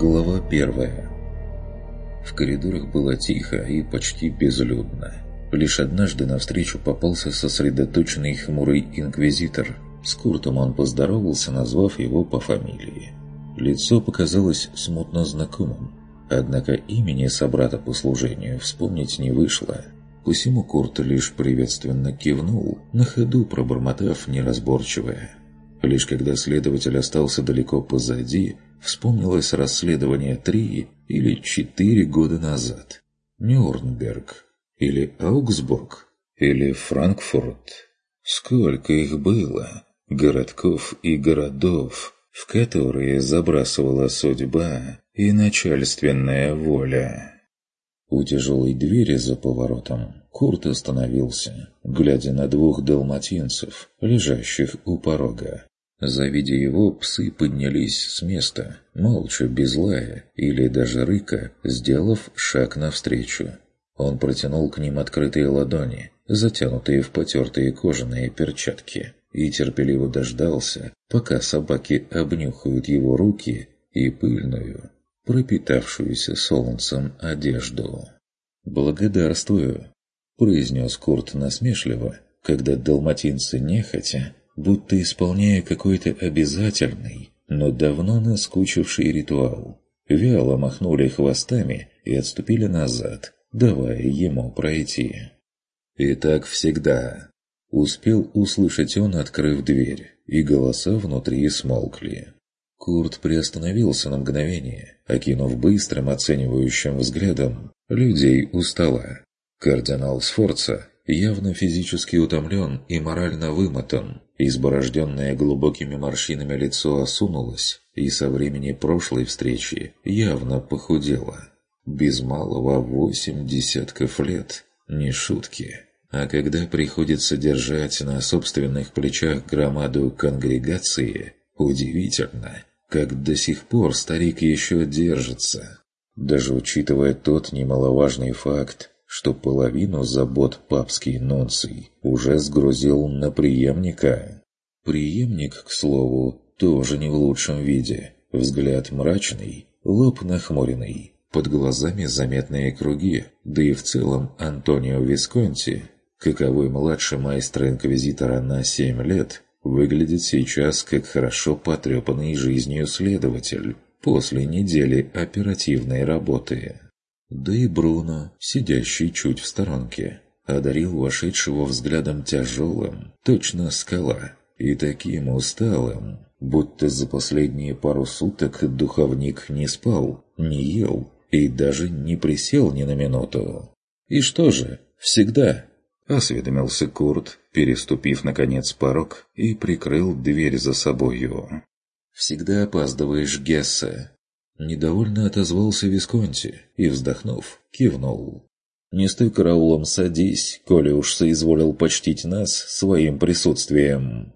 Глава первая. В коридорах было тихо и почти безлюдно. Лишь однажды навстречу попался сосредоточенный хмурый инквизитор. С Куртом он поздоровался, назвав его по фамилии. Лицо показалось смутно знакомым, однако имени собрата по служению вспомнить не вышло. Посему Курт лишь приветственно кивнул, на ходу пробормотав неразборчивое. Лишь когда следователь остался далеко позади, вспомнилось расследование три или четыре года назад. Нюрнберг, или Аугсбург, или Франкфурт. Сколько их было, городков и городов, в которые забрасывала судьба и начальственная воля. У тяжелой двери за поворотом Курт остановился, глядя на двух далматинцев, лежащих у порога. Завидя его, псы поднялись с места, молча, без лая или даже рыка, сделав шаг навстречу. Он протянул к ним открытые ладони, затянутые в потертые кожаные перчатки, и терпеливо дождался, пока собаки обнюхают его руки и пыльную, пропитавшуюся солнцем одежду. «Благодарствую», — произнес Курт насмешливо, когда далматинцы нехотя будто исполняя какой-то обязательный, но давно наскучивший ритуал. Вяло махнули хвостами и отступили назад, давая ему пройти. И так всегда. Успел услышать он, открыв дверь, и голоса внутри смолкли. Курт приостановился на мгновение, окинув быстрым оценивающим взглядом людей у. Кардинал Сфорца явно физически утомлен и морально вымотан, Изборожденное глубокими морщинами лицо осунулось, и со времени прошлой встречи явно похудело. Без малого восемь десятков лет. Не шутки. А когда приходится держать на собственных плечах громаду конгрегации, удивительно, как до сих пор старик еще держится. Даже учитывая тот немаловажный факт, что половину забот папский нонций уже сгрузил на преемника. Преемник, к слову, тоже не в лучшем виде. Взгляд мрачный, лоб нахмуренный, под глазами заметные круги, да и в целом Антонио Висконти, каковой младший майстер инквизитора на семь лет, выглядит сейчас как хорошо потрепанный жизнью следователь после недели оперативной работы. Да и Бруно, сидящий чуть в сторонке, одарил вошедшего взглядом тяжелым, точно скала, и таким усталым, будто за последние пару суток духовник не спал, не ел и даже не присел ни на минуту. «И что же, всегда?» — осведомился Курт, переступив, наконец, порог и прикрыл дверь за собою. «Всегда опаздываешь, Гесса», Недовольно отозвался Висконти и, вздохнув, кивнул. «Не стой караулом, садись, коли уж соизволил почтить нас своим присутствием».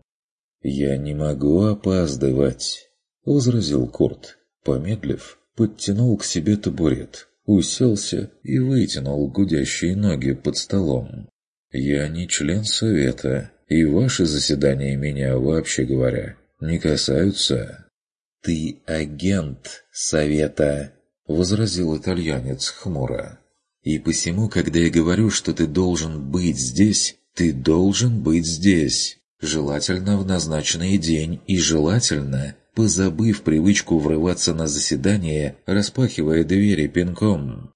«Я не могу опаздывать», — возразил Курт. Помедлив, подтянул к себе табурет, уселся и вытянул гудящие ноги под столом. «Я не член совета, и ваши заседания меня, вообще говоря, не касаются». «Ты агент совета», — возразил итальянец хмуро. «И посему, когда я говорю, что ты должен быть здесь, ты должен быть здесь. Желательно в назначенный день и желательно, позабыв привычку врываться на заседание, распахивая двери пинком».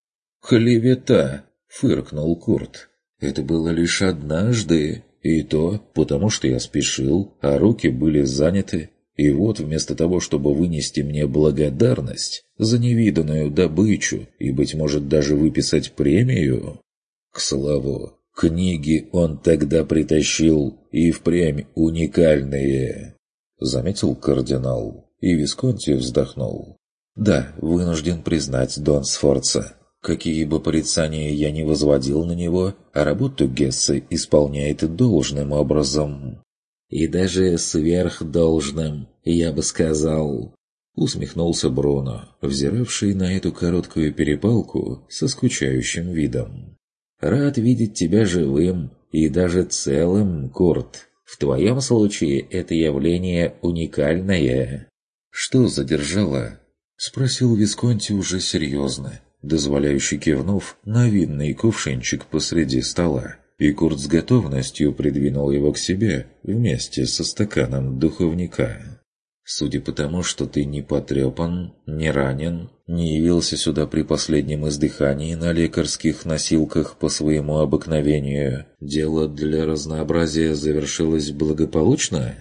«Клевета!» — фыркнул Курт. «Это было лишь однажды, и то потому, что я спешил, а руки были заняты, и вот вместо того, чтобы вынести мне благодарность за невиданную добычу и, быть может, даже выписать премию... К слову, книги он тогда притащил и впрямь уникальные. Заметил кардинал, и Висконти вздохнул. Да, вынужден признать Дон Сфорца. Какие бы порицания я ни возводил на него, а работу Гессе исполняет должным образом. И даже сверхдолжным, я бы сказал. Усмехнулся Бруно, взиравший на эту короткую перепалку со скучающим видом. «Рад видеть тебя живым и даже целым, Курт. В твоем случае это явление уникальное». «Что задержало?» Спросил Висконти уже серьезно, дозволяющий кивнув на винный кувшинчик посреди стола. И Курт с готовностью придвинул его к себе вместе со стаканом духовника. Судя по тому, что ты не потрепан, не ранен, не явился сюда при последнем издыхании на лекарских носилках по своему обыкновению, дело для разнообразия завершилось благополучно?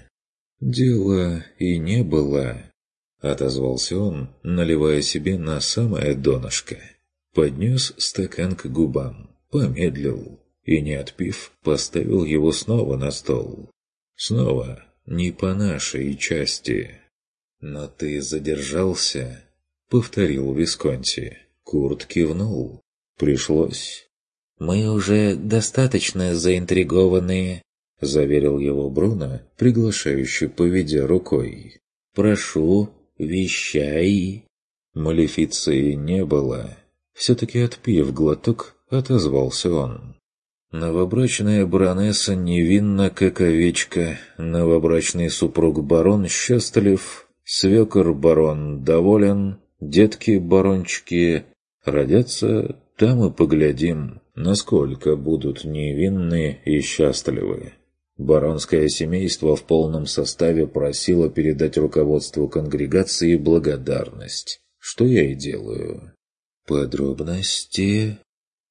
Дело и не было, — отозвался он, наливая себе на самое донышко. Поднес стакан к губам, помедлил и, не отпив, поставил его снова на стол. Снова не по нашей части. Но ты задержался, повторил Висконти. Курт кивнул. Пришлось. Мы уже достаточно заинтригованы, заверил его Бруно, приглашающий, поведя рукой. Прошу, вещай. Малефиции не было. Все-таки отпив глоток, отозвался он. Новобрачная баронесса невинна, как овечка, новобрачный супруг барон счастлив, свекор барон доволен, детки-барончики родятся, там и поглядим, насколько будут невинны и счастливы. Баронское семейство в полном составе просило передать руководству конгрегации благодарность, что я и делаю. Подробности...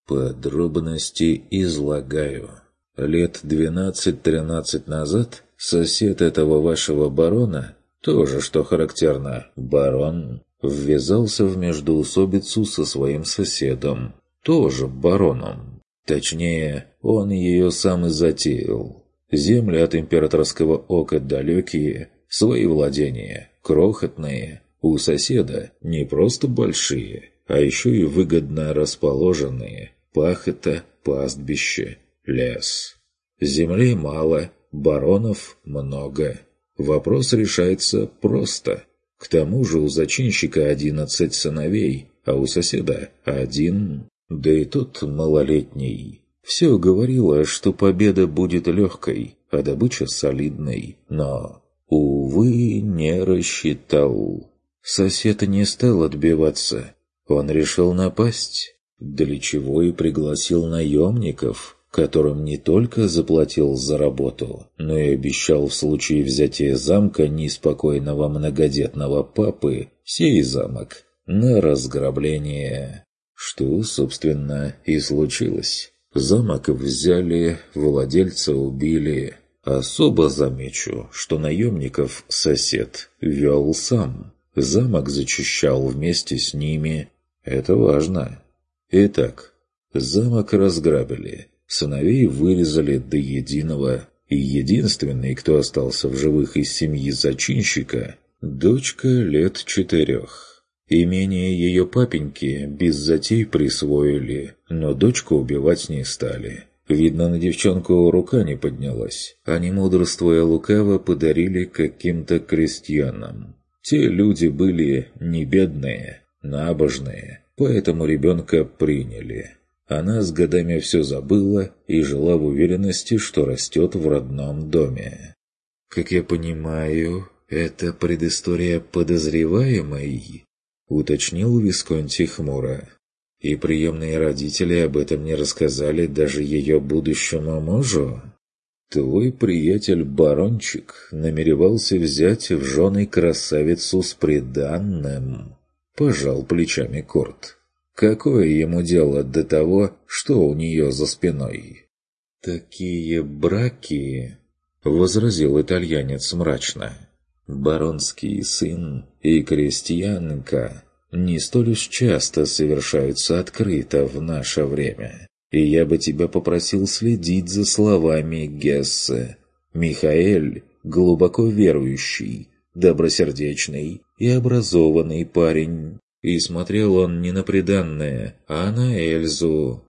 Подробности излагаю. Лет двенадцать-тринадцать назад сосед этого вашего барона, тоже, что характерно, барон, ввязался в междоусобицу со своим соседом, тоже бароном. Точнее, он ее сам и затеял. Земли от императорского ока далекие, свои владения, крохотные, у соседа не просто большие, а еще и выгодно расположенные, пахота, пастбище, лес. Земли мало, баронов много. Вопрос решается просто. К тому же у зачинщика одиннадцать сыновей, а у соседа один, да и тот малолетний. Все говорило, что победа будет легкой, а добыча солидной, но, увы, не рассчитал. Сосед не стал отбиваться, он решил напасть для чего и пригласил наемников, которым не только заплатил за работу, но и обещал в случае взятия замка неспокойного многодетного папы сей замок на разграбление. Что, собственно, и случилось. Замок взяли, владельца убили. Особо замечу, что наемников сосед вел сам. Замок зачищал вместе с ними. Это важно. Итак, замок разграбили, сыновей вырезали до единого, и единственный, кто остался в живых из семьи зачинщика, дочка лет четырех. Имение ее папеньки без затей присвоили, но дочку убивать не стали. Видно, на девчонку рука не поднялась. Они, мудрствуя лукаво, подарили каким-то крестьянам. Те люди были не бедные, набожные, Поэтому ребенка приняли. Она с годами все забыла и жила в уверенности, что растет в родном доме. «Как я понимаю, это предыстория подозреваемой?» — уточнил Висконти хмуро. «И приемные родители об этом не рассказали даже ее будущему мужу?» «Твой приятель-барончик намеревался взять в жены красавицу с приданным», Пожал плечами Курт. Какое ему дело до того, что у нее за спиной? «Такие браки...» — возразил итальянец мрачно. «Баронский сын и крестьянка не столь уж часто совершаются открыто в наше время, и я бы тебя попросил следить за словами Гессе. Михаэль глубоко верующий, добросердечный и образованный парень. И смотрел он не на приданное, а на Эльзу.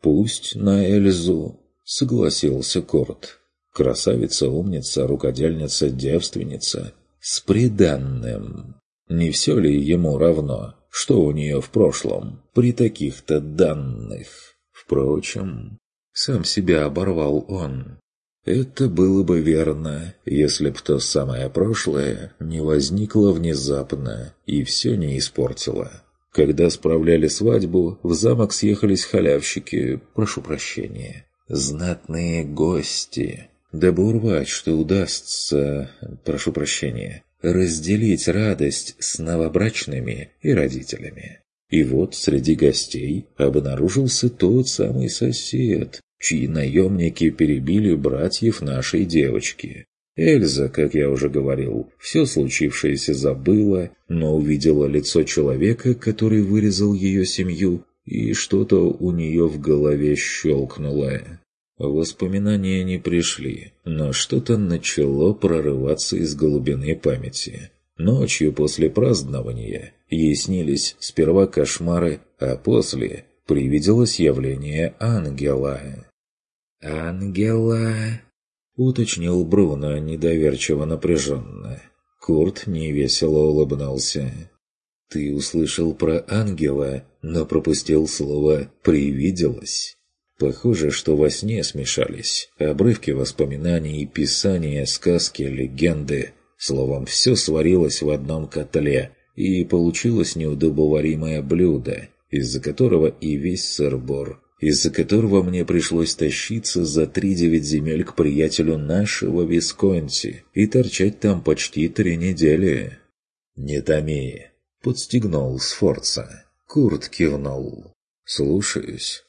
«Пусть на Эльзу», — согласился Корт. «Красавица, умница, рукодельница, девственница. С приданным. Не все ли ему равно, что у нее в прошлом, при таких-то данных? Впрочем, сам себя оборвал он. Это было бы верно, если б то самое прошлое не возникло внезапно и все не испортило. Когда справляли свадьбу, в замок съехались халявщики, прошу прощения, знатные гости, дабы урвать, что удастся, прошу прощения, разделить радость с новобрачными и родителями. И вот среди гостей обнаружился тот самый сосед, чьи наемники перебили братьев нашей девочки. Эльза, как я уже говорил, все случившееся забыла, но увидела лицо человека, который вырезал ее семью, и что-то у нее в голове щелкнуло. Воспоминания не пришли, но что-то начало прорываться из глубины памяти. Ночью после празднования ей снились сперва кошмары, а после привиделось явление ангела. «Ангела!» — уточнил Бруно недоверчиво напряженно. Курт невесело улыбнулся. «Ты услышал про ангела, но пропустил слово «привиделось». Похоже, что во сне смешались обрывки воспоминаний, писания, сказки, легенды. Словом, все сварилось в одном котле, и получилось неудобоваримое блюдо, из-за которого и весь сыр-бор из-за которого мне пришлось тащиться за три-девять земель к приятелю нашего Висконти и торчать там почти три недели. «Не томи!» — подстегнул Сфорца. Курт кивнул. «Слушаюсь».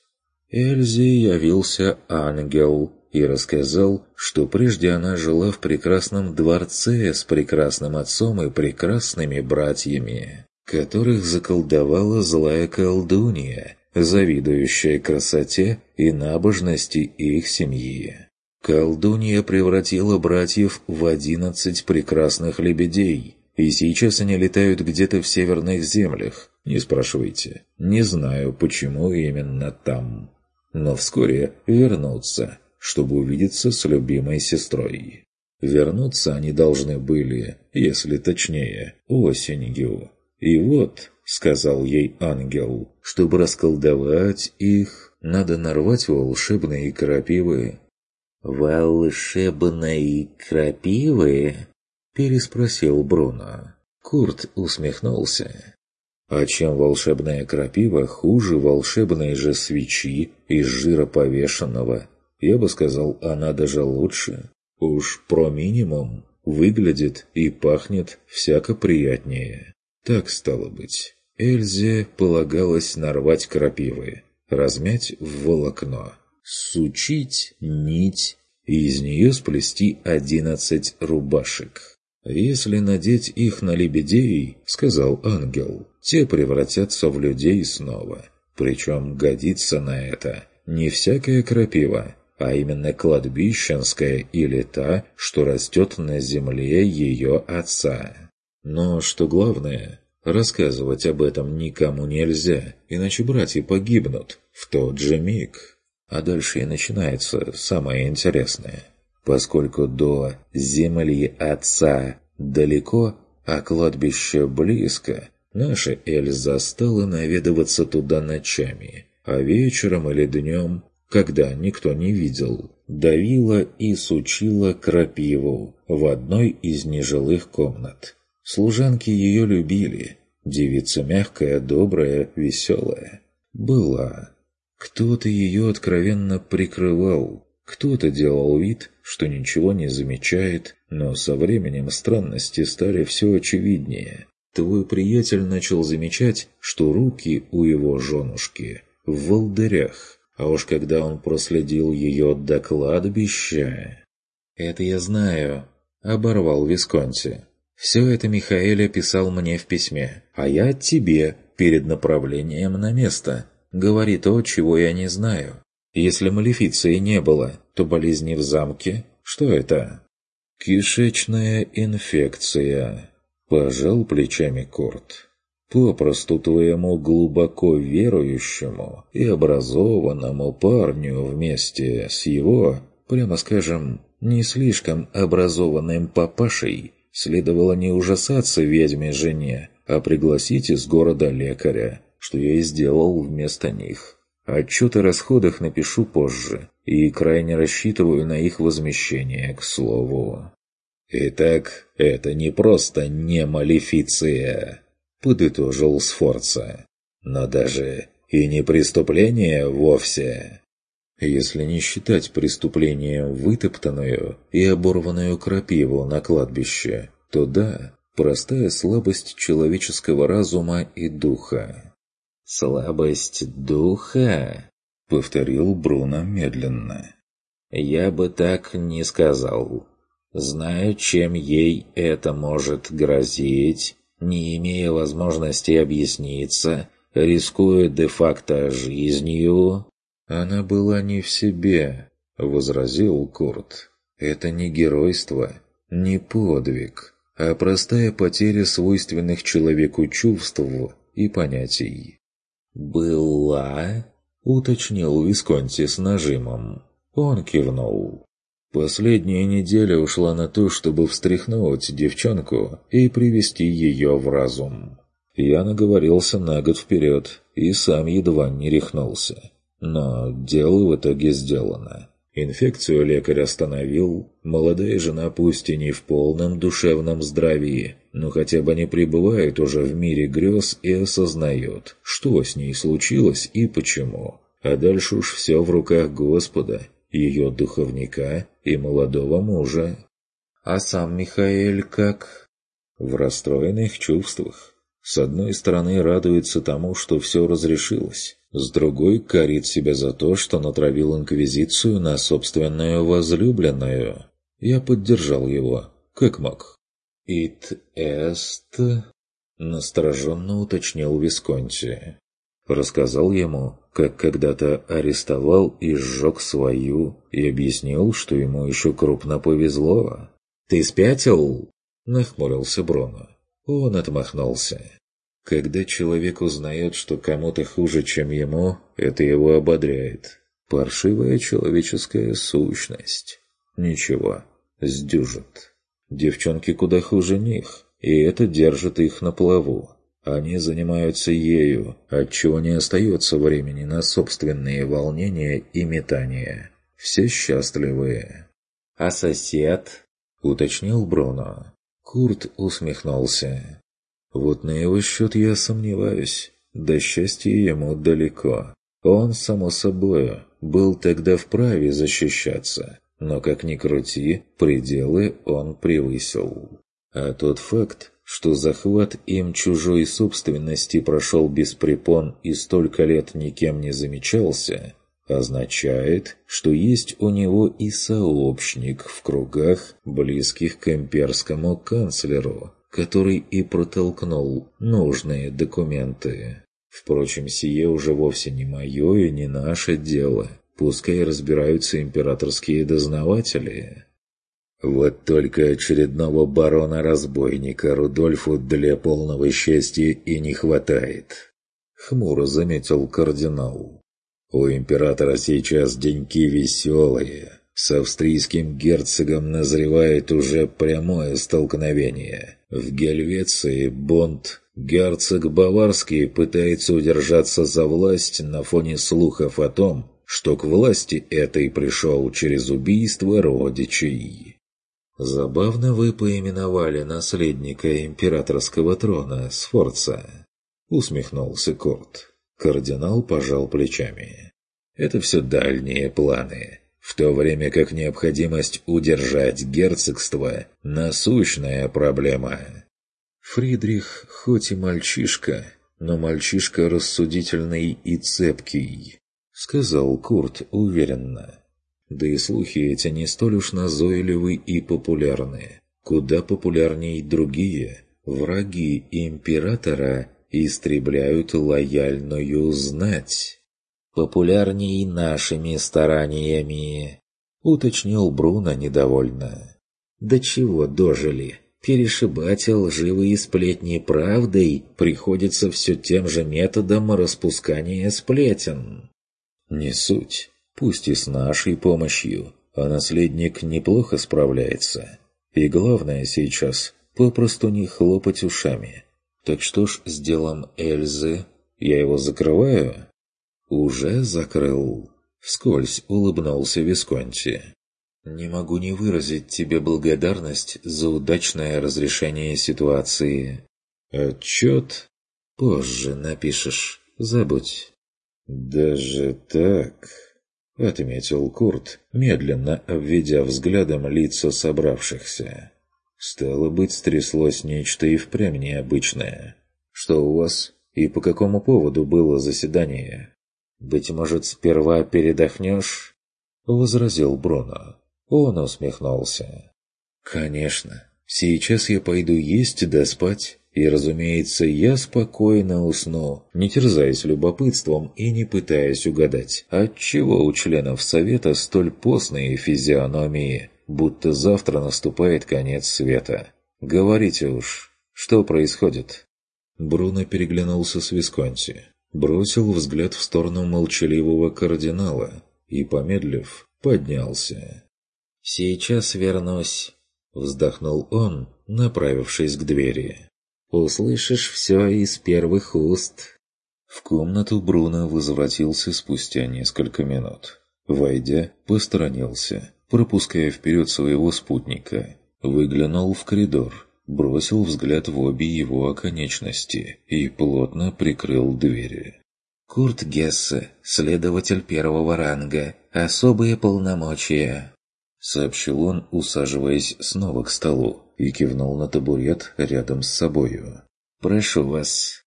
Эльзе явился ангел и рассказал, что прежде она жила в прекрасном дворце с прекрасным отцом и прекрасными братьями, которых заколдовала злая колдунья, завидующая красоте и набожности их семьи. Колдунья превратила братьев в одиннадцать прекрасных лебедей, и сейчас они летают где-то в северных землях. Не спрашивайте. Не знаю, почему именно там. Но вскоре вернутся, чтобы увидеться с любимой сестрой. Вернуться они должны были, если точнее, осенью. И вот — сказал ей ангел. «Чтобы расколдовать их, надо нарвать волшебные крапивы». «Волшебные крапивы?» — переспросил Бруно. Курт усмехнулся. «А чем волшебная крапива хуже волшебной же свечи из жира повешенного? Я бы сказал, она даже лучше. Уж про минимум выглядит и пахнет всяко приятнее». Так стало быть. Эльзе полагалось нарвать крапивы, размять в волокно, сучить нить и из нее сплести одиннадцать рубашек. «Если надеть их на лебедей, — сказал ангел, — те превратятся в людей снова. Причем годится на это не всякая крапива, а именно кладбищенская или та, что растет на земле ее отца. Но, что главное, рассказывать об этом никому нельзя, иначе братья погибнут в тот же миг. А дальше и начинается самое интересное. Поскольку до земли отца далеко, а кладбище близко, наша Эльза стала наведываться туда ночами, а вечером или днем, когда никто не видел, давила и сучила крапиву в одной из нежилых комнат. Служанки ее любили. Девица мягкая, добрая, веселая. Была. Кто-то ее откровенно прикрывал. Кто-то делал вид, что ничего не замечает, но со временем странности стали все очевиднее. Твой приятель начал замечать, что руки у его женушки в волдырях, а уж когда он проследил ее до кладбища... «Это я знаю», — оборвал Висконти. Все это Михаэль описал мне в письме, а я тебе перед направлением на место. Говори то, чего я не знаю. Если малефиции не было, то болезни в замке? Что это? Кишечная инфекция. Пожал плечами Корт. Попросту твоему глубоко верующему и образованному парню вместе с его, прямо скажем, не слишком образованным папашей Следовало не ужасаться ведьме-жене, а пригласить из города лекаря, что я и сделал вместо них. Отчет о расходах напишу позже, и крайне рассчитываю на их возмещение, к слову. «Итак, это не просто не малефиция», — подытожил Сфорца, «но даже и не преступление вовсе». Если не считать преступлением вытоптанную и оборванную крапиву на кладбище, то да, простая слабость человеческого разума и духа. «Слабость духа?» — повторил Бруно медленно. «Я бы так не сказал. Знаю, чем ей это может грозить, не имея возможности объясниться, рискуя де-факто жизнью...» «Она была не в себе», — возразил Курт. «Это не геройство, не подвиг, а простая потеря свойственных человеку чувств и понятий. «Была?» — уточнил Висконти с нажимом. Он кивнул. Последняя неделя ушла на то, чтобы встряхнуть девчонку и привести ее в разум. Я наговорился на год вперед и сам едва не рехнулся. Но дело в итоге сделано. Инфекцию лекарь остановил. Молодая жена пусть и не в полном душевном здравии, но хотя бы не пребывает уже в мире грез и осознает, что с ней случилось и почему. А дальше уж все в руках Господа, ее духовника и молодого мужа. А сам Михаэль как? В расстроенных чувствах. С одной стороны радуется тому, что все разрешилось. С другой корит себя за то, что натравил Инквизицию на собственную возлюбленную. Я поддержал его, как мог. «Ит эст...» — настороженно уточнил Висконти. Рассказал ему, как когда-то арестовал и сжег свою, и объяснил, что ему еще крупно повезло. «Ты спятил?» — нахмурился Бруно. Он отмахнулся. Когда человек узнает, что кому-то хуже, чем ему, это его ободряет. Паршивая человеческая сущность. Ничего, сдюжит. Девчонки куда хуже них, и это держит их на плаву. Они занимаются ею, отчего не остается времени на собственные волнения и метания. Все счастливые. «А сосед?» — уточнил Бруно. Курт усмехнулся. Вот на его счет я сомневаюсь. До счастья ему далеко. Он, само собой, был тогда вправе защищаться, но, как ни крути, пределы он превысил. А тот факт, что захват им чужой собственности прошел без препон и столько лет никем не замечался, означает, что есть у него и сообщник в кругах, близких к имперскому канцлеру, который и протолкнул нужные документы. Впрочем, сие уже вовсе не мое и не наше дело. Пускай разбираются императорские дознаватели. Вот только очередного барона-разбойника Рудольфу для полного счастья и не хватает. Хмуро заметил кардинал. У императора сейчас деньки веселые. С австрийским герцогом назревает уже прямое столкновение. В Гельвеции Бонд, герцог Баварский, пытается удержаться за власть на фоне слухов о том, что к власти этой пришел через убийство родичей. «Забавно вы поименовали наследника императорского трона Сфорца», — усмехнулся Корт. Кардинал пожал плечами. «Это все дальние планы в то время как необходимость удержать герцогство – насущная проблема. Фридрих хоть и мальчишка, но мальчишка рассудительный и цепкий, сказал Курт уверенно. Да и слухи эти не столь уж назойливы и популярны. Куда популярней другие. Враги императора истребляют лояльную знать популярней нашими стараниями», — уточнил Бруно недовольно. «До чего дожили? Перешибать лживые сплетни правдой приходится все тем же методом распускания сплетен». «Не суть. Пусть и с нашей помощью, а наследник неплохо справляется. И главное сейчас — попросту не хлопать ушами. Так что ж с делом Эльзы? Я его закрываю?» «Уже закрыл?» Вскользь улыбнулся Висконти. «Не могу не выразить тебе благодарность за удачное разрешение ситуации. Отчет позже напишешь, забудь». «Даже так?» — отметил Курт, медленно обведя взглядом лица собравшихся. «Стало быть, стряслось нечто и впрямь необычное. Что у вас и по какому поводу было заседание?» «Быть может, сперва передохнешь?» — возразил Бруно. Он усмехнулся. «Конечно. Сейчас я пойду есть да спать, и, разумеется, я спокойно усну, не терзаясь любопытством и не пытаясь угадать, отчего у членов Совета столь постные физиономии, будто завтра наступает конец света. Говорите уж, что происходит?» Бруно переглянулся с Висконти, бросил взгляд в сторону молчаливого кардинала и, помедлив, поднялся. «Сейчас вернусь», — вздохнул он, направившись к двери. «Услышишь все из первых уст». В комнату Бруно возвратился спустя несколько минут. Войдя, посторонился, пропуская вперед своего спутника. Выглянул в коридор, бросил взгляд в обе его оконечности и плотно прикрыл двери. «Курт Гессе, следователь первого ранга, особые полномочия», сообщил он, усаживаясь снова к столу, и кивнул на табурет рядом с собою. «Прошу вас».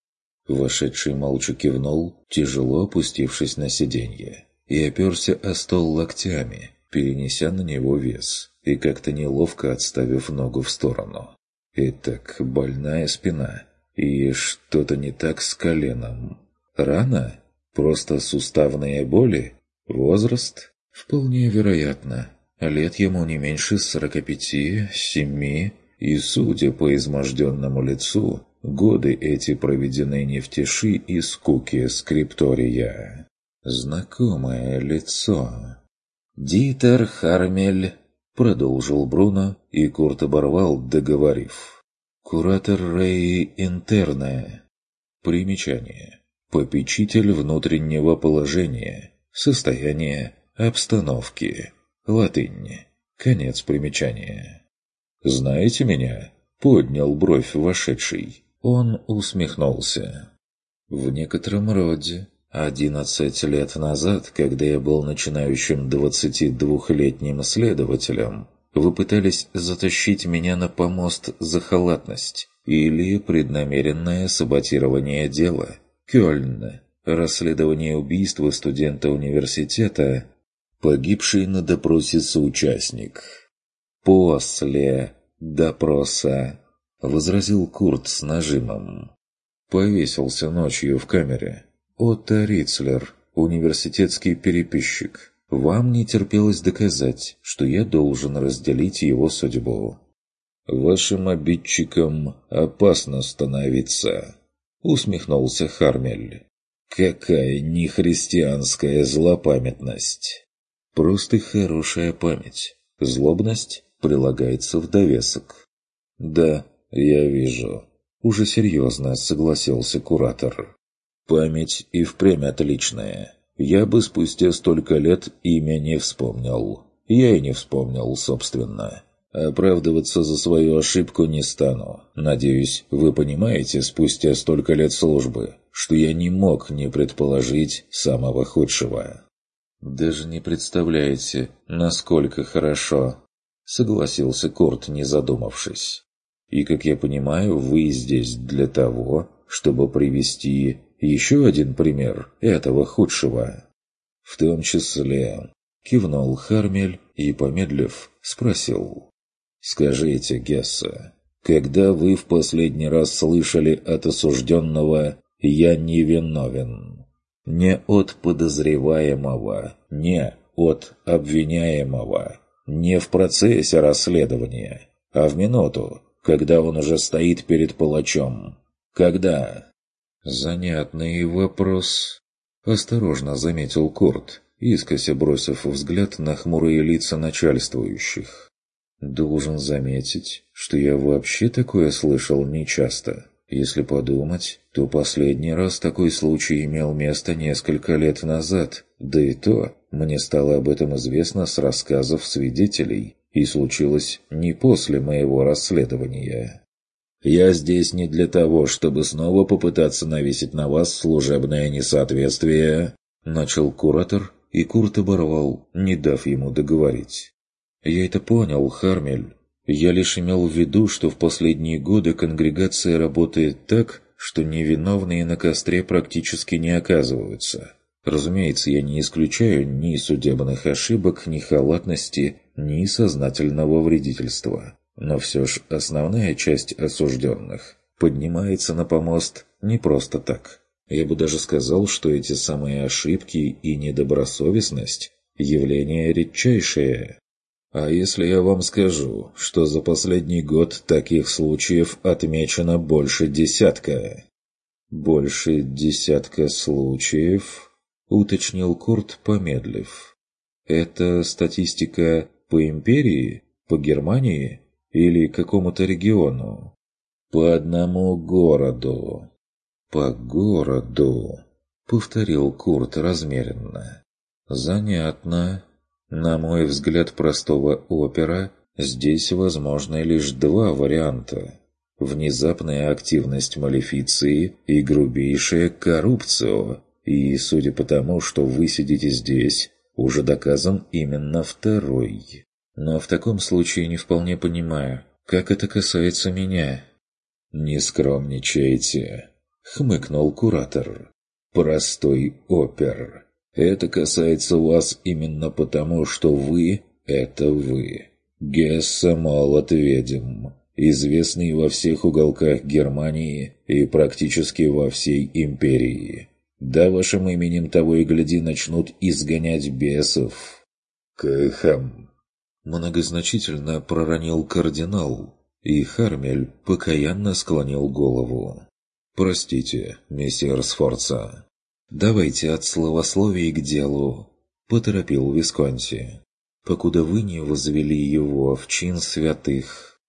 Вошедший молча кивнул, тяжело опустившись на сиденье, и оперся о стол локтями, перенеся на него вес, и как-то неловко отставив ногу в сторону. Итак, больная спина, и что-то не так с коленом. Рана? Просто суставные боли? Возраст? Вполне вероятно. Лет ему не меньше сорока пяти-семи, и, судя по изможденному лицу, годы эти проведены не в тиши и скуке скриптория. Знакомое лицо. «Дитер Хармель», — продолжил Бруно, и Курт оборвал, договорив. «Куратор Рей Интерне». Примечание. Попечитель внутреннего положения, состояния, обстановки. Латынь. Конец примечания. «Знаете меня?» — поднял бровь вошедший. Он усмехнулся. «В некотором роде. Одиннадцать лет назад, когда я был начинающим двадцати двухлетним следователем, вы пытались затащить меня на помост за халатность или преднамеренное саботирование дела. Кёльн. Расследование убийства студента университета Погибший на допросе соучастник. «После допроса», — возразил Курт с нажимом. Повесился ночью в камере. Отто Рицлер, университетский переписчик. Вам не терпелось доказать, что я должен разделить его судьбу. «Вашим обидчикам опасно становиться», — усмехнулся Хармель. «Какая нехристианская злопамятность!» Просто хорошая память. Злобность прилагается в довесок. «Да, я вижу». Уже серьезно согласился куратор. «Память и впрямь отличная. Я бы спустя столько лет имя не вспомнил. Я и не вспомнил, собственно. Оправдываться за свою ошибку не стану. Надеюсь, вы понимаете спустя столько лет службы, что я не мог не предположить самого худшего». «Даже не представляете, насколько хорошо», — согласился Корт, не задумавшись. «И, как я понимаю, вы здесь для того, чтобы привести еще один пример этого худшего». «В том числе...» — кивнул Хармель и, помедлив, спросил. «Скажите, Гесса, когда вы в последний раз слышали от осужденного «я невиновен»?» Не от подозреваемого, не от обвиняемого, не в процессе расследования, а в минуту, когда он уже стоит перед палачом. Когда? Занятный вопрос. Осторожно заметил Курт, искося бросив взгляд на хмурые лица начальствующих. Должен заметить, что я вообще такое слышал нечасто. Если подумать, то последний раз такой случай имел место несколько лет назад, да и то мне стало об этом известно с рассказов свидетелей, и случилось не после моего расследования. Я здесь не для того, чтобы снова попытаться навесить на вас служебное несоответствие, начал куратор, и Курт оборвал, не дав ему договорить. Я это понял, Хармель. Я лишь имел в виду, что в последние годы конгрегация работает так, что невиновные на костре практически не оказываются. Разумеется, я не исключаю ни судебных ошибок, ни халатности, ни сознательного вредительства. Но все ж основная часть осужденных поднимается на помост не просто так. Я бы даже сказал, что эти самые ошибки и недобросовестность – явление редчайшее. А если я вам скажу, что за последний год таких случаев отмечено больше десятка? Больше десятка случаев, уточнил Курт, помедлив. Это статистика по империи, по Германии или какому-то региону? По одному городу. По городу, повторил Курт размеренно. Занятно. На мой взгляд простого опера, здесь возможны лишь два варианта. Внезапная активность малефиции и грубейшая коррупция. И, судя по тому, что вы сидите здесь, уже доказан именно второй. Но в таком случае не вполне понимаю, как это касается меня. «Не скромничайте», — хмыкнул куратор. «Простой опер. Это касается вас именно потому, что вы — это вы. Гесса молот ведьм, известный во всех уголках Германии и практически во всей империи. Да вашим именем того и гляди начнут изгонять бесов. Кэхэм. Многозначительно проронил кардинал, и Хармель покаянно склонил голову. «Простите, мессир Сфорца, «Давайте от словословий к делу», — поторопил Висконти, «покуда вы не возвели его в чин святых».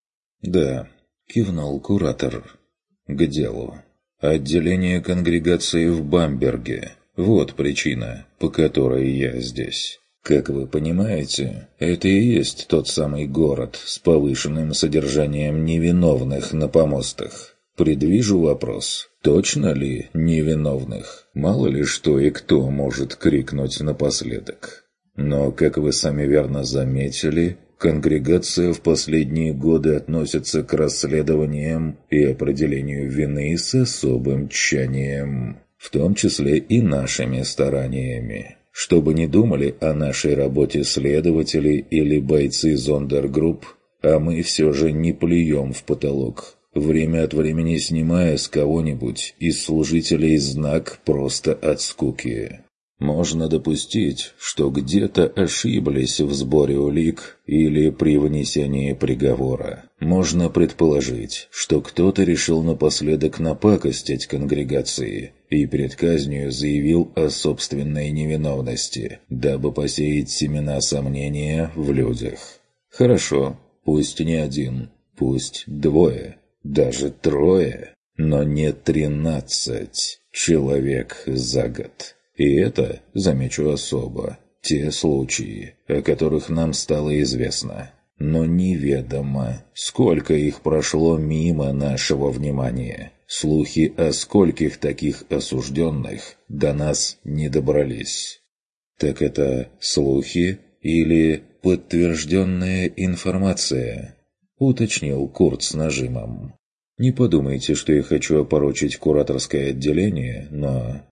«Да», — кивнул куратор, — «к делу. Отделение конгрегации в Бамберге. Вот причина, по которой я здесь». Как вы понимаете, это и есть тот самый город с повышенным содержанием невиновных на помостах. Предвижу вопрос. Точно ли невиновных? Мало ли что и кто может крикнуть напоследок. Но, как вы сами верно заметили, конгрегация в последние годы относится к расследованиям и определению вины с особым тщанием, в том числе и нашими стараниями. Чтобы не думали о нашей работе следователи или бойцы зондергрупп, а мы все же не плюем в потолок время от времени снимая с кого-нибудь из служителей знак просто от скуки. Можно допустить, что где-то ошиблись в сборе улик или при вынесении приговора. Можно предположить, что кто-то решил напоследок напакостить конгрегации и перед казнью заявил о собственной невиновности, дабы посеять семена сомнения в людях. Хорошо, пусть не один, пусть двое, даже трое, но не тринадцать человек за год. И это, замечу особо, те случаи, о которых нам стало известно. Но неведомо, сколько их прошло мимо нашего внимания. Слухи о скольких таких осужденных до нас не добрались. Так это слухи или подтвержденная информация? Уточнил Курт с нажимом. Не подумайте, что я хочу опорочить кураторское отделение, но...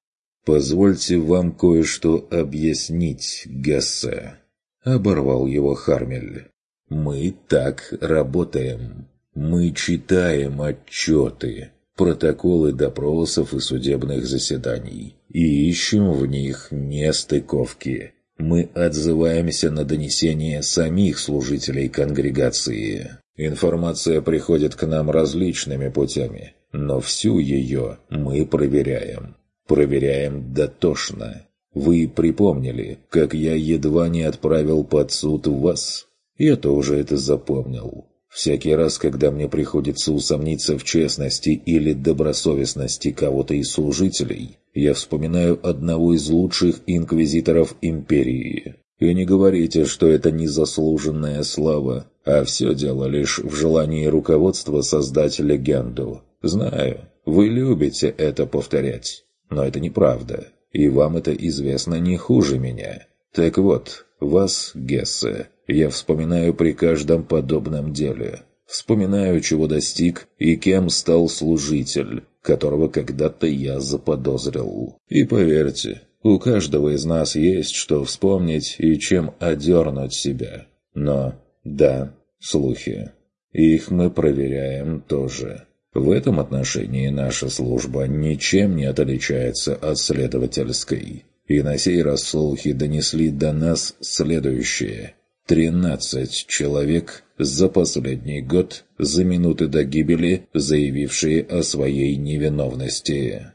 «Позвольте вам кое-что объяснить, Гассе», — оборвал его Хармель. «Мы так работаем. Мы читаем отчеты, протоколы допросов и судебных заседаний и ищем в них нестыковки. Мы отзываемся на донесения самих служителей конгрегации. Информация приходит к нам различными путями, но всю ее мы проверяем. Проверяем дотошно. Вы припомнили, как я едва не отправил под суд вас? Я тоже это запомнил. Всякий раз, когда мне приходится усомниться в честности или добросовестности кого-то из служителей, я вспоминаю одного из лучших инквизиторов Империи. И не говорите, что это незаслуженная слава, а все дело лишь в желании руководства создать легенду. Знаю, вы любите это повторять, но это неправда, и вам это известно не хуже меня. Так вот, вас, Гессе, я вспоминаю при каждом подобном деле. Вспоминаю, чего достиг и кем стал служитель, которого когда-то я заподозрил. И поверьте, у каждого из нас есть что вспомнить и чем одернуть себя. Но, да, слухи. Их мы проверяем тоже. В этом отношении наша служба ничем не отличается от следовательской. И на сей раз слухи донесли до нас следующее. Тринадцать человек за последний год, за минуты до гибели, заявившие о своей невиновности.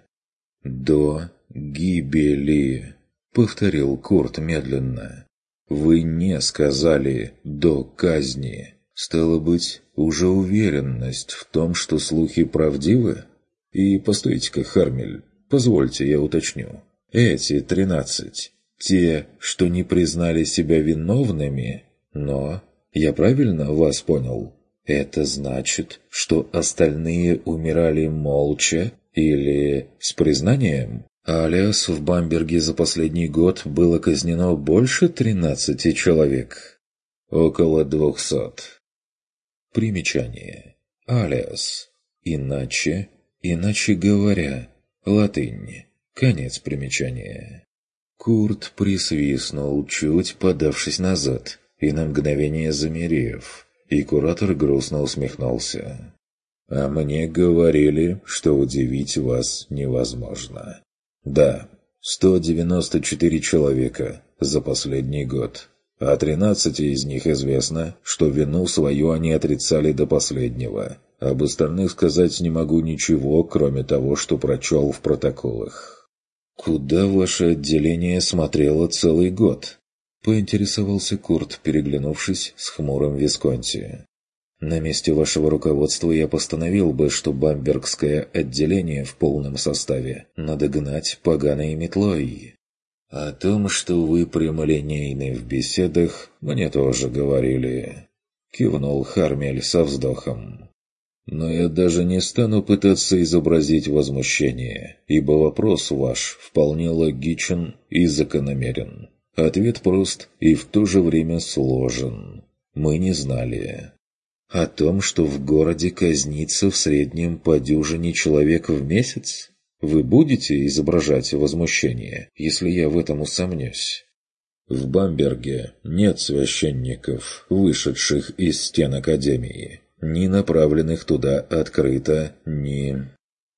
«До гибели», — повторил Курт медленно. «Вы не сказали «до казни». Стало быть, уже уверенность в том, что слухи правдивы? И постойте-ка, Хармель, позвольте я уточню. Эти тринадцать те, что не признали себя виновными, но... Я правильно вас понял? Это значит, что остальные умирали молча или с признанием? Алиас в Бамберге за последний год было казнено больше 13 человек. Около двухсот. Примечание. Алиас. Иначе, иначе говоря. Латынь. Конец примечания. Курт присвистнул, чуть подавшись назад, и на мгновение замерев, и куратор грустно усмехнулся. «А мне говорили, что удивить вас невозможно. Да, 194 человека за последний год, а 13 из них известно, что вину свою они отрицали до последнего. Об остальных сказать не могу ничего, кроме того, что прочел в протоколах». «Куда ваше отделение смотрело целый год?» — поинтересовался Курт, переглянувшись с хмурым Висконти. «На месте вашего руководства я постановил бы, что бамбергское отделение в полном составе надо гнать поганой метлой». «О том, что вы прямолинейны в беседах, мне тоже говорили», — кивнул Хармель со вздохом. Но я даже не стану пытаться изобразить возмущение, ибо вопрос ваш вполне логичен и закономерен. Ответ прост и в то же время сложен. Мы не знали. О том, что в городе казнится в среднем по дюжине человек в месяц? Вы будете изображать возмущение, если я в этом усомнюсь? В Бамберге нет священников, вышедших из стен Академии ни направленных туда открыто, ни...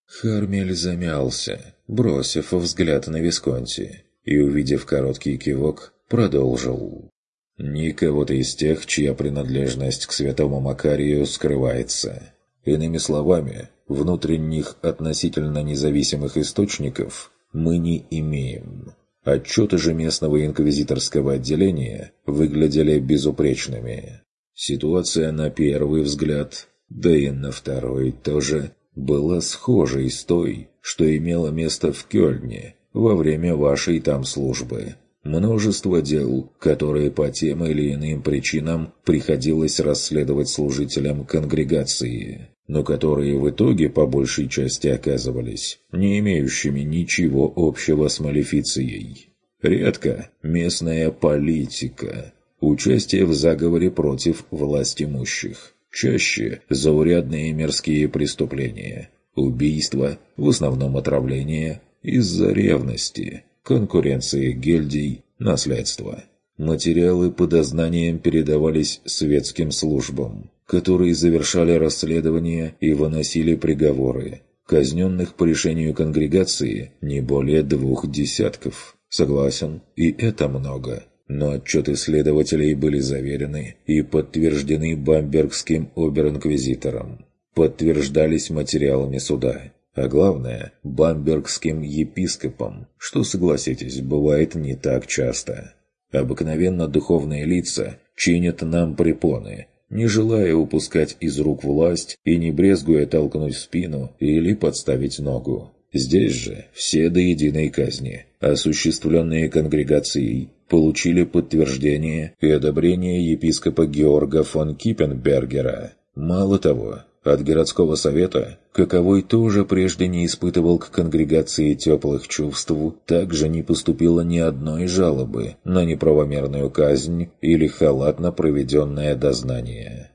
Хармель замялся, бросив взгляд на Висконти, и, увидев короткий кивок, продолжил. «Никого-то из тех, чья принадлежность к святому Макарию скрывается. Иными словами, внутренних относительно независимых источников мы не имеем. Отчеты же местного инквизиторского отделения выглядели безупречными. Ситуация на первый взгляд, да и на второй тоже, была схожей с той, что имела место в Кёльне во время вашей там службы. Множество дел, которые по тем или иным причинам приходилось расследовать служителям конгрегации, но которые в итоге по большей части оказывались не имеющими ничего общего с малефицией. Редко местная политика – Участие в заговоре против власть имущих. Чаще заурядные мирские преступления. Убийства, в основном отравление, из-за ревности, конкуренции гильдий, наследства. Материалы по дознаниям передавались светским службам, которые завершали расследование и выносили приговоры. Казненных по решению конгрегации не более двух десятков. Согласен, и это много но отчеты следователей были заверены и подтверждены бамбергским обер-инквизитором. Подтверждались материалами суда. А главное, бамбергским епископом, что, согласитесь, бывает не так часто. Обыкновенно духовные лица чинят нам препоны, не желая упускать из рук власть и не брезгуя толкнуть в спину или подставить ногу. Здесь же все до единой казни, осуществленные конгрегацией, получили подтверждение и одобрение епископа Георга фон Киппенбергера. Мало того, от городского совета, каковой тоже прежде не испытывал к конгрегации теплых чувств, также не поступило ни одной жалобы на неправомерную казнь или халатно проведенное дознание.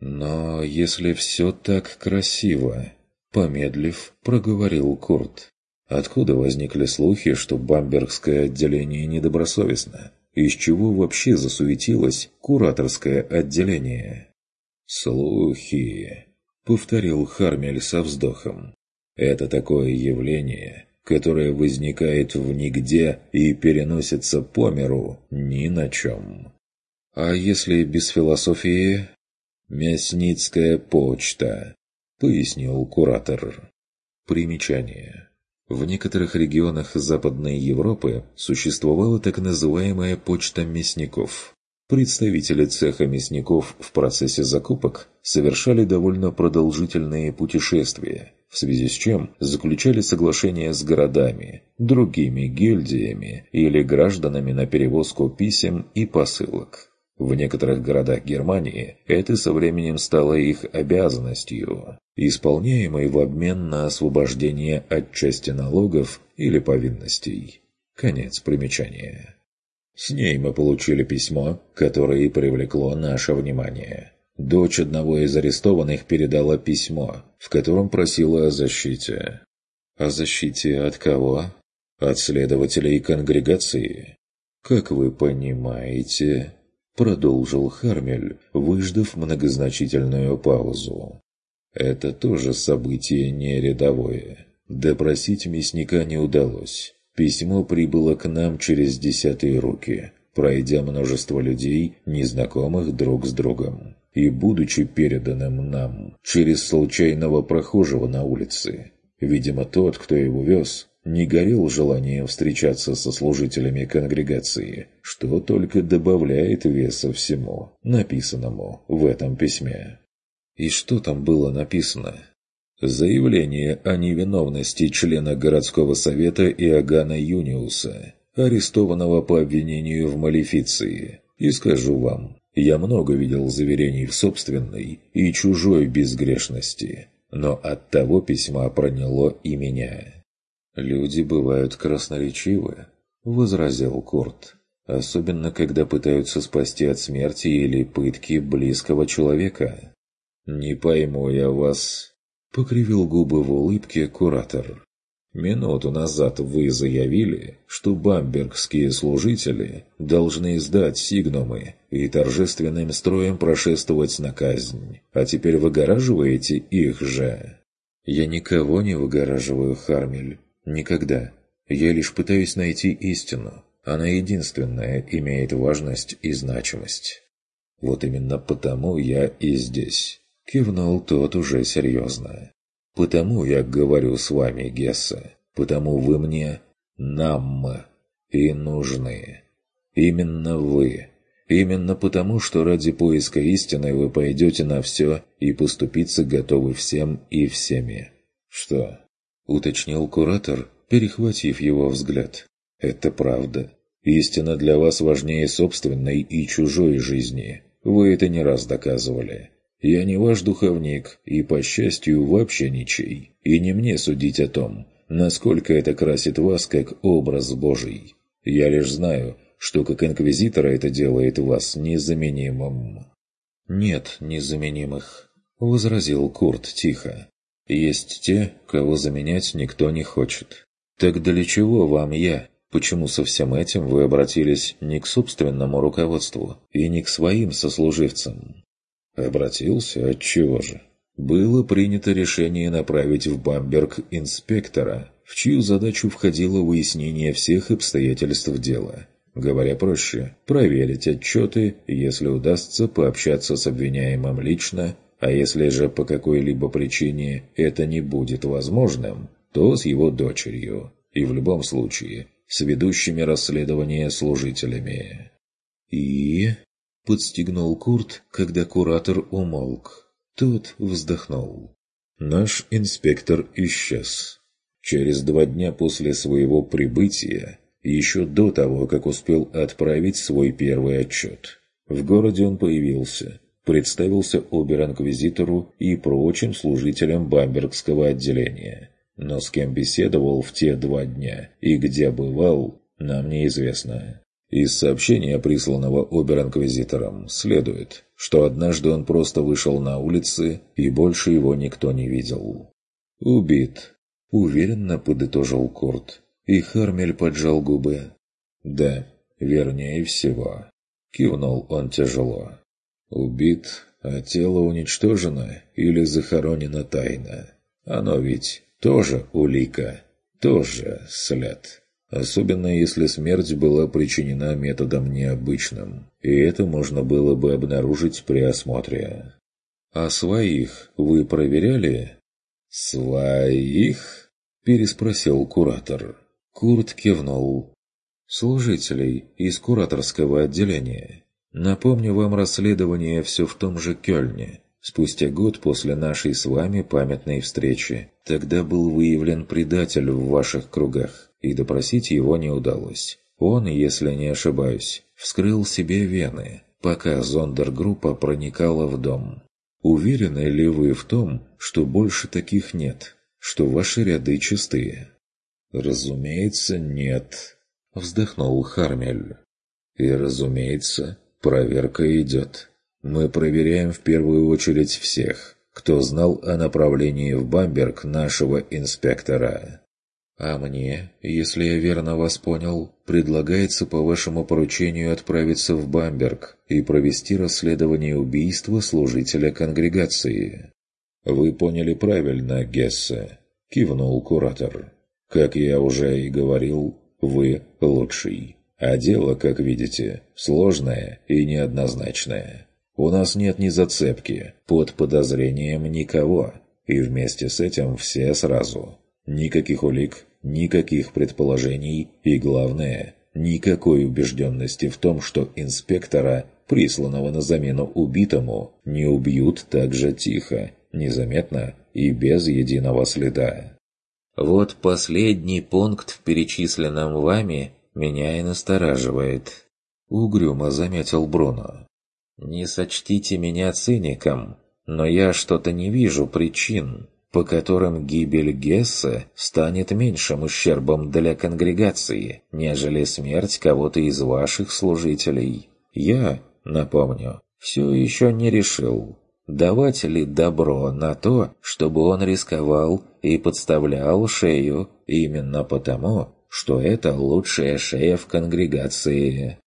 Но если все так красиво, помедлив, проговорил Курт. Откуда возникли слухи, что бамбергское отделение недобросовестно? Из чего вообще засуетилось кураторское отделение? «Слухи», — повторил Хармель со вздохом. «Это такое явление, которое возникает в нигде и переносится по миру ни на чем. А если без философии?» «Мясницкая почта», — пояснил куратор. Примечание. В некоторых регионах Западной Европы существовала так называемая почта мясников. Представители цеха мясников в процессе закупок совершали довольно продолжительные путешествия, в связи с чем заключали соглашения с городами, другими гильдиями или гражданами на перевозку писем и посылок. В некоторых городах Германии это со временем стало их обязанностью, исполняемой в обмен на освобождение от части налогов или повинностей. Конец примечания. С ней мы получили письмо, которое и привлекло наше внимание. Дочь одного из арестованных передала письмо, в котором просила о защите. О защите от кого? От следователей конгрегации. Как вы понимаете, продолжил Хармель, выждав многозначительную паузу. Это тоже событие не рядовое. Допросить мясника не удалось. Письмо прибыло к нам через десятые руки, пройдя множество людей, незнакомых друг с другом, и будучи переданным нам через случайного прохожего на улице. Видимо, тот, кто его вез, не горел желанием встречаться со служителями конгрегации, что только добавляет веса всему, написанному в этом письме. И что там было написано? Заявление о невиновности члена городского совета Иоганна Юниуса, арестованного по обвинению в малефиции. И скажу вам, я много видел заверений в собственной и чужой безгрешности, но от того письма проняло и меня. «Люди бывают красноречивы», — возразил Курт, «особенно когда пытаются спасти от смерти или пытки близкого человека». «Не пойму я вас», Покривил губы в улыбке куратор. Минуту назад вы заявили, что бамбергские служители должны сдать сигнумы и торжественным строем прошествовать на казнь, а теперь выгораживаете их же. Я никого не выгораживаю, Хармель. Никогда. Я лишь пытаюсь найти истину. Она единственная имеет важность и значимость. Вот именно потому я и здесь. Кивнул тот уже серьезно. «Потому я говорю с вами, Гесса. Потому вы мне, нам и нужны. Именно вы. Именно потому, что ради поиска истины вы пойдете на все и поступиться готовы всем и всеми. Что?» Уточнил куратор, перехватив его взгляд. «Это правда. Истина для вас важнее собственной и чужой жизни. Вы это не раз доказывали. Я не ваш духовник и, по счастью, вообще ничей. И не мне судить о том, насколько это красит вас как образ Божий. Я лишь знаю, что как инквизитора это делает вас незаменимым». «Нет незаменимых», — возразил Курт тихо. «Есть те, кого заменять никто не хочет. Так для чего вам я? Почему со всем этим вы обратились не к собственному руководству и не к своим сослуживцам?» Обратился, отчего же? Было принято решение направить в Бамберг инспектора, в чью задачу входило выяснение всех обстоятельств дела. Говоря проще, проверить отчеты, если удастся пообщаться с обвиняемым лично, а если же по какой-либо причине это не будет возможным, то с его дочерью, и в любом случае с ведущими расследования служителями. И Подстегнул Курт, когда куратор умолк. Тот вздохнул. Наш инспектор исчез. Через два дня после своего прибытия, еще до того, как успел отправить свой первый отчет, в городе он появился, представился обер-инквизитору и прочим служителям бамбергского отделения. Но с кем беседовал в те два дня и где бывал, нам неизвестно. Из сообщения, присланного обер-инквизитором, следует, что однажды он просто вышел на улицы, и больше его никто не видел. «Убит», — уверенно подытожил Курт, и Хармель поджал губы. «Да, вернее всего», — кивнул он тяжело. «Убит, а тело уничтожено или захоронено тайно. Оно ведь тоже улика, тоже след» особенно если смерть была причинена методом необычным, и это можно было бы обнаружить при осмотре. «А своих вы проверяли?» «Своих?» – переспросил куратор. Курт кивнул. «Служителей из кураторского отделения. Напомню вам расследование все в том же Кёльне. Спустя год после нашей с вами памятной встречи. Тогда был выявлен предатель в ваших кругах и допросить его не удалось. Он, если не ошибаюсь, вскрыл себе вены, пока зондергруппа проникала в дом. Уверены ли вы в том, что больше таких нет, что ваши ряды чистые? «Разумеется, нет», — вздохнул Хармель. «И, разумеется, проверка идет. Мы проверяем в первую очередь всех, кто знал о направлении в Бамберг нашего инспектора. А мне, если я верно вас понял, предлагается по вашему поручению отправиться в Бамберг и провести расследование убийства служителя конгрегации. Вы поняли правильно, Гессе, кивнул куратор. Как я уже и говорил, вы лучший. А дело, как видите, сложное и неоднозначное. У нас нет ни зацепки, под подозрением никого, и вместе с этим все сразу. Никаких улик, никаких предположений и, главное, никакой убежденности в том, что инспектора, присланного на замену убитому, не убьют так же тихо, незаметно и без единого следа. Вот последний пункт в перечисленном вами меня и настораживает. Угрюмо заметил Бруно. Не сочтите меня циником, но я что-то не вижу причин, по которым гибель Гесса станет меньшим ущербом для конгрегации, нежели смерть кого-то из ваших служителей. Я, напомню, все еще не решил, давать ли добро на то, чтобы он рисковал и подставлял шею именно потому, что это лучшая шея в конгрегации.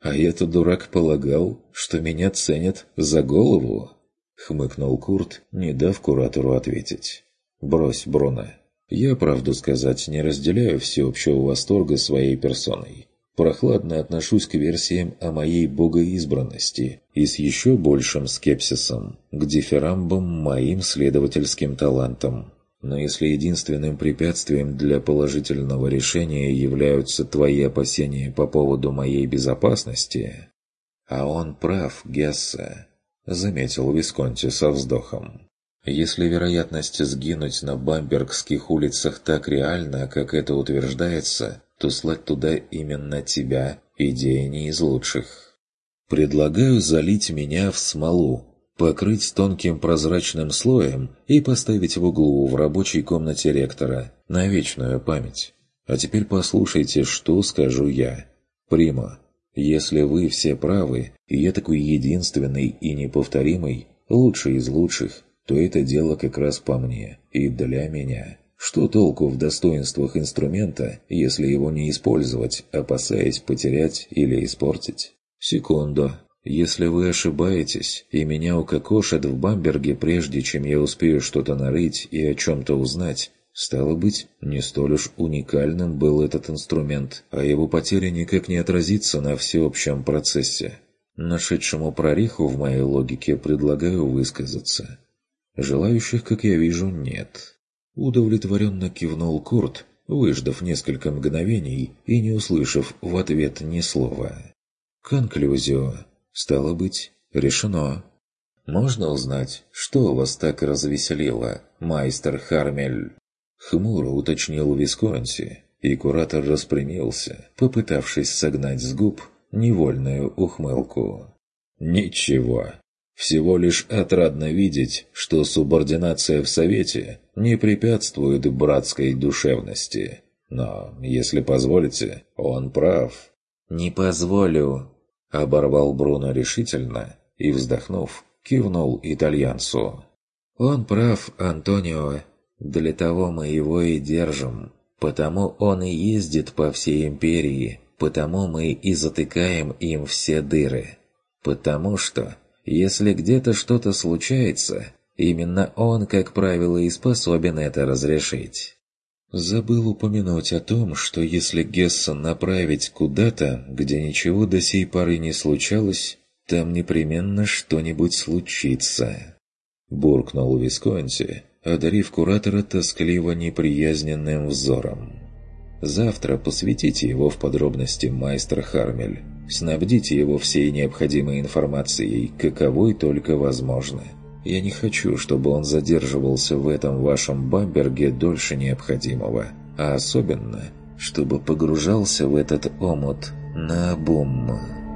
А я-то дурак полагал, что меня ценят за голову. — хмыкнул Курт, не дав куратору ответить. «Брось, Бруно. Я, правду сказать, не разделяю всеобщего восторга своей персоной. Прохладно отношусь к версиям о моей богоизбранности и с еще большим скепсисом к дифирамбам моим следовательским талантам. Но если единственным препятствием для положительного решения являются твои опасения по поводу моей безопасности... А он прав, Гесса заметил Висконти со вздохом. Если вероятность сгинуть на бамбергских улицах так реальна, как это утверждается, то слать туда именно тебя – идея не из лучших. Предлагаю залить меня в смолу, покрыть тонким прозрачным слоем и поставить в углу в рабочей комнате ректора на вечную память. А теперь послушайте, что скажу я. Прима, если вы все правы, и я такой единственный и неповторимый, лучший из лучших, то это дело как раз по мне и для меня. Что толку в достоинствах инструмента, если его не использовать, опасаясь потерять или испортить? Секунду. Если вы ошибаетесь, и меня укокошат в Бамберге прежде, чем я успею что-то нарыть и о чем-то узнать, Стало быть, не столь уж уникальным был этот инструмент, а его потеря никак не отразится на всеобщем процессе. Нашедшему прореху в моей логике предлагаю высказаться. Желающих, как я вижу, нет. Удовлетворенно кивнул Курт, выждав несколько мгновений и не услышав в ответ ни слова. «Конклюзио. Стало быть, решено. Можно узнать, что вас так развеселило, майстер Хармель? Хмуро уточнил Висконси, и куратор распрямился, попытавшись согнать с губ невольную ухмылку. «Ничего. Всего лишь отрадно видеть, что субординация в Совете не препятствует братской душевности. Но, если позволите, он прав». «Не позволю», — оборвал Бруно решительно и, вздохнув, кивнул итальянцу. «Он прав, Антонио. Для того мы его и держим. Потому он и ездит по всей империи, потому мы и затыкаем им все дыры. Потому что, если где-то что-то случается, именно он, как правило, и способен это разрешить». Забыл упомянуть о том, что если Гесса направить куда-то, где ничего до сей поры не случалось, там непременно что-нибудь случится. Буркнул Висконси, одарив куратора тоскливо неприязненным взором. «Завтра посвятите его в подробности, майстер Хармель. Снабдите его всей необходимой информацией, каковой только возможно. Я не хочу, чтобы он задерживался в этом вашем бамберге дольше необходимого, а особенно, чтобы погружался в этот омут на бум».